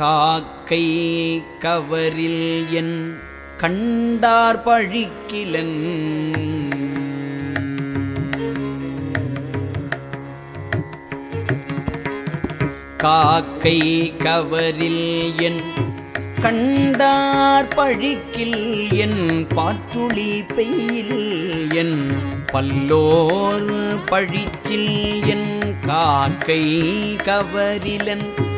காக்கை கவரில் என் கண்டார் பழிக்கிலன். காக்கை கவரில் என் கண்டார் பழிக்கில் என் பாற்றுளி பெயில் என் பல்லோர் பழிச்சில் என் காக்கை கவரிலன்.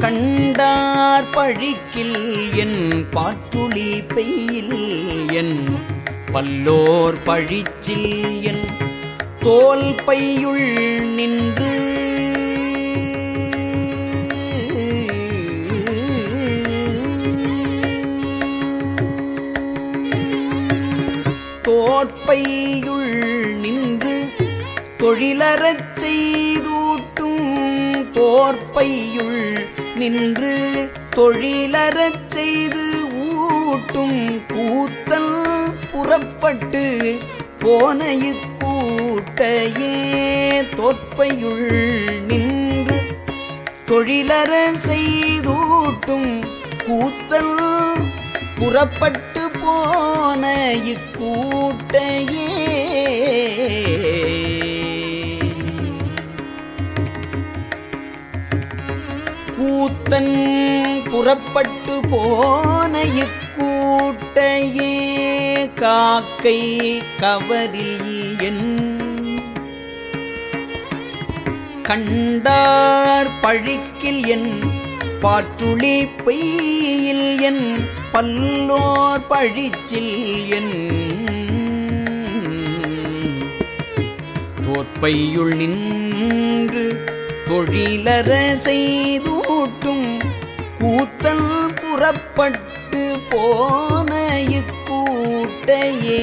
கண்டார் பழிக்கில் என் பாற்றுளி பெயில் என் பல்லோர் பழிச்சில் என் தோல் பையுள் நின்று. தோற்பையுள் நின்று தொழிலறச் செய்தூட்டும் தோற்பையுள் நின்று தொழிலறச் செய்து ஊட்டும் கூத்தல் புறப்பட்டு போன இக்கூட்டையே தோற்பையுள் நின்று தொழிலற செய்தூட்டும் கூத்தல் புறப்பட்டு போன இக்கூட்டையே கூத்தன் புறப்பட்டு போன இக்கூட்டையே காக்கை கவரில் என் கண்டார் பழிக்கில் என் பாற்றுளி பெய்யில் என் பல்லோர் பழிச்சில் என் தோற்பையுள் நின்று தொழிலற கூட்டும் கூத்தல் புறப்பட்டு போன இக்கூட்டையே